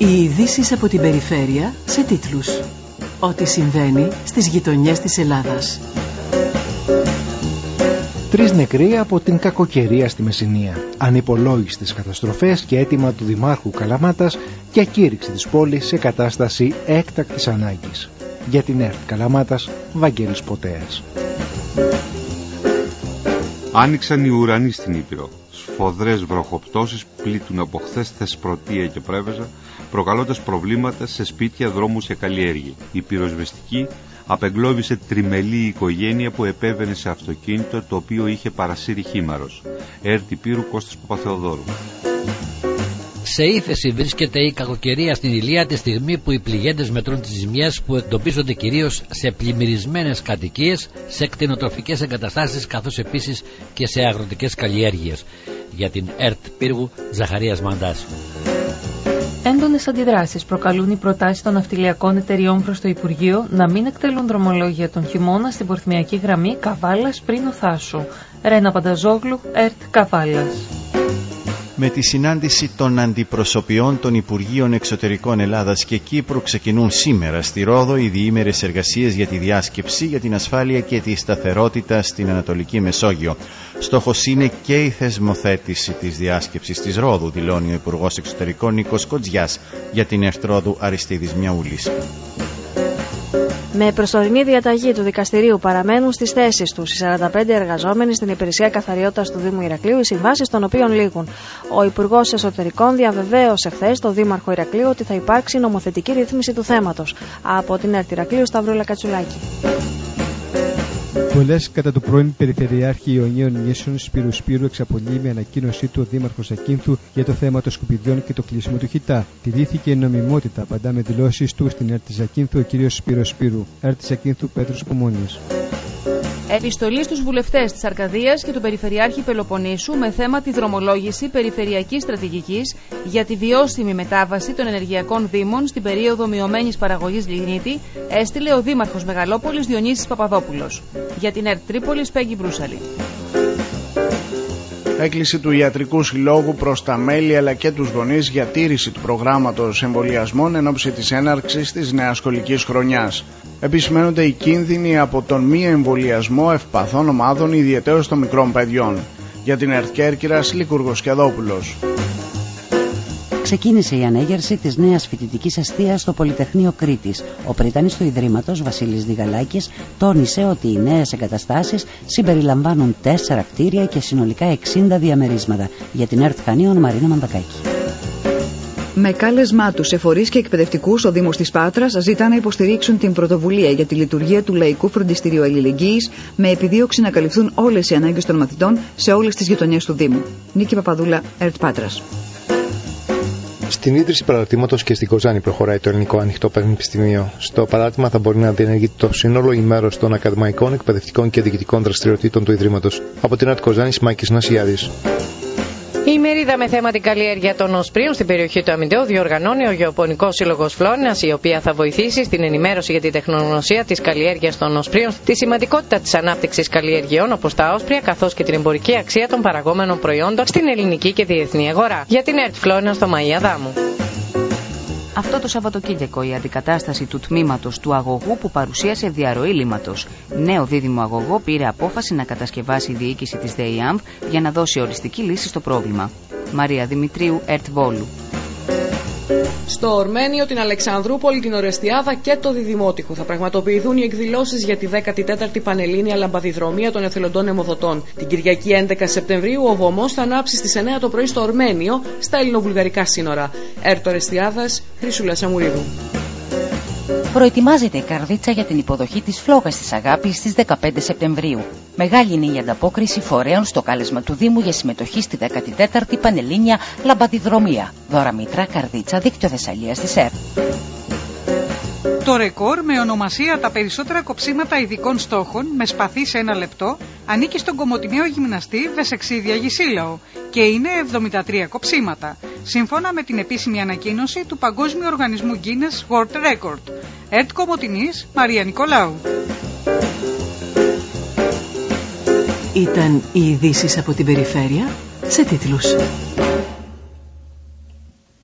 Οι ειδήσεις από την περιφέρεια σε τίτλους. Ό,τι συμβαίνει στις γειτονιές της Ελλάδας. Τρεις νεκροί από την κακοκαιρία στη Μεσσηνία. Ανυπολόγιστες καταστροφές και αίτημα του Δημάρχου Καλαμάτας για κήρυξη της πόλης σε κατάσταση έκτακτης ανάγκης. Για την ΕΡΤ Καλαμάτας, Βαγγέλης Ποτέας. Άνοιξαν οι ουρανοί στην Ήπειρο. Σφοδρές βροχοπτώσεις πλήττουν από χθες Θεσπρωτεία και Πρέβεζα, προκαλώντας προβλήματα σε σπίτια, δρόμους και καλλιέργεια. Η πυροσβεστική απεγκλώβησε τριμελή οικογένεια που επέβαινε σε αυτοκίνητο το οποίο είχε παρασύρει χήμαρος. Έρτη Πύρου Κώστας Παπαθεοδόρου. Σε ύφεση βρίσκεται η κακοκαιρία στην Ηλία τη στιγμή που οι πληγέντες μετρούν τι ζημιέ που εντοπίζονται κυρίως σε πλημμυρισμένες κατοικίες, σε κτηνοτροφικές εγκαταστάσεις καθώς επίσης και σε αγροτικές καλλιέργειες. Για την ΕΡΤ Πύργου Ζαχαρίας Μαντάς. Έντονες αντιδράσεις προκαλούν οι προτάσεις των ναυτιλιακών εταιριών προς το Υπουργείο να μην εκτελούν δρομολόγια τον χειμώνα στην πορθμιακή γραμμή Καβάλας πριν ο Θάσου. Ρένα Πανταζόγλου, ΕΡΤ Καβάλας με τη συνάντηση των αντιπροσωπιών των Υπουργείων Εξωτερικών Ελλάδας και Κύπρου ξεκινούν σήμερα στη Ρόδο οι διήμερες εργασίες για τη διάσκεψη για την ασφάλεια και τη σταθερότητα στην Ανατολική Μεσόγειο. Στόχος είναι και η θεσμοθέτηση της διάσκεψης της Ρόδου, δηλώνει ο Υπουργός Εξωτερικών Νίκος Κοτζιάς για την Ερτρόδου Αριστίδης Μιαούλης. Με προσωρινή διαταγή του δικαστηρίου παραμένουν στις θέσεις τους οι 45 εργαζόμενοι στην υπηρεσία καθαριότητας του Δήμου Ηρακλείου, οι συμβάσεις των οποίων λήγουν. Ο Υπουργός Εσωτερικών διαβεβαίωσε χθες το Δήμαρχο Ηρακλείου ότι θα υπάρξει νομοθετική ρύθμιση του θέματος. Από την ΕΡΤ Ηρακλείου, Σταυρούλα Κατσουλάκη. Πολλές κατά του πρώην Περιφερειάρχη Ιωνίων Νήσων Σπύρου Σπύρου εξαπολύει με ανακοίνωσή του ο Δήμαρχος Ακίνθου για το θέμα των σκουπιδιών και το κλείσιμο του χιτά. Τηρήθηκε η νομιμότητα, απαντά με δηλώσεις του στην Έρτη Ακίνθου ο κ. Σπύρος Σπύρου. Έρτη Ακίνθου Πέτρος Πομόνη. Επιστολή στους βουλευτές της Αρκαδίας και του Περιφερειάρχη Πελοποννήσου με θέμα τη δρομολόγηση περιφερειακής στρατηγικής για τη βιώσιμη μετάβαση των ενεργειακών δήμων στην περίοδο μειωμένης παραγωγής λιγνίτη έστειλε ο Δήμαρχος Μεγαλόπολης Διονύσης Παπαδόπουλος. Για την ΕΡΤ Τρίπολης Πέγγι Μπρούσαλη. Έκκληση του Ιατρικού Συλλόγου προς τα μέλη αλλά και τους γονείς για τήρηση του προγράμματος εμβολιασμών εν ώψη της έναρξης της νέα σχολική χρονιάς. Επισημαίνονται οι κίνδυνοι από τον μη εμβολιασμό ευπαθών ομάδων, ιδιαίτερα των μικρών παιδιών. Για την ΕΡΤ Κέρκυρας, Λίκουργο ξεκίνησε η ανέγερση της νέας φοιτητικής αστείας στο Πολυτεχνείο Κρήτης. Ο πρίτανης του Ιδρύματος, Βασίλης Διγαλάκης, τόνισε ότι οι νέες εγκαταστάσεις συμπεριλαμβάνουν τέσσερα κτίρια και συνολικά 60 διαμερίσματα. Για την ΕΡΤ Χανίων, Μαρίνα Μαντακάκη. Με κάλεσμά τους σε φορεί και εκπαιδευτικούς, ο Δήμος της Πάτρας ζητά να υποστηρίξουν την πρωτοβουλία για τη λειτουργία του Λαϊκού Φροντιστηρίου Αλληλεγγύης με επιδίωξη να καλυφθούν όλες οι ανάγκες των μαθητών σε όλες τις γειτονιές του Δήμου. Νίκη Παπαδούλα, ΕΡΤ Πάτρας. Στην ίδρυση παρατήματος και στην Κοζάνη προχωράει το Ελληνικό Ανοιχτό Πανεπιστημίο. Στο παράτημα θα μπορεί να διενεργεί το σύνολο ή μέρο των ακαδημαϊκών, εκπαιδευτικών και διοικητικών δραστηριοτήτων του Ιδρύματος. Από την Αρτ Κοζάνης, Μάκης Νασιάδης. Η μερίδα με θέμα την καλλιέργεια των οσπρίων στην περιοχή του Αμυντέου διοργανώνει ο Γεωπονικός Σύλλογος Φλόρινα, η οποία θα βοηθήσει στην ενημέρωση για την τεχνογνωσία της καλλιέργειας των οσπρίων, τη σημαντικότητα της ανάπτυξης καλλιεργειών όπως τα όσπρια, καθώς και την εμπορική αξία των παραγόμενων προϊόντων στην ελληνική και διεθνή αγορά. Για την ΕΡΤ Φλόρινα στο Μαία Δάμου. Αυτό το Σαββατοκύριακο η αντικατάσταση του τμήματος του αγωγού που παρουσίασε διαρροή λίματος. Νέο δίδυμο αγωγό πήρε απόφαση να κατασκευάσει η διοίκηση της ΔΕΙΑΜΒ για να δώσει οριστική λύση στο πρόβλημα. Μαρία Δημητρίου, Ερτ Βόλου. Στο Ορμένιο, την Αλεξανδρούπολη, την Ορεστιάδα και το Διδημότυχο θα πραγματοποιηθούν οι εκδηλώσεις για τη 14η Πανελλήνια Λαμπαδιδρομία των Εθελοντών Εμοδοτών. Την Κυριακή 11 Σεπτεμβρίου ο βωμός θα ανάψει στις 9 το πρωί στο Ορμένιο, στα ελληνοβουλγαρικά σύνορα. Έρτο Ορεστιάδας, Χρυσούλα Σαμουρίδου. Προετοιμάζεται η καρδίτσα για την υποδοχή της φλόγας της αγάπης στις 15 Σεπτεμβρίου. Μεγάλη είναι η ανταπόκριση φορέων στο κάλεσμα του Δήμου για συμμετοχή στη 14η Πανελλήνια Λαμπαδιδρομία. Δώρα Μήτρα, Καρδίτσα, Δίκτυο Θεσσαλίας της ΕΡ. Το ρεκόρ με ονομασία τα περισσότερα κοψίματα ειδικών στόχων με σπαθί σε ένα λεπτό ανήκει στον κομμωτινέο γυμναστή Βεσεξίδια Γυσίλαο και είναι 73 κοψίματα, σύμφωνα με την επίσημη ανακοίνωση του Παγκόσμιου Οργανισμού Guinness World Record. Ερτ Κομωτινής, Μαρία Νικολάου. Ήταν οι ειδήσει από την περιφέρεια σε τίτλους.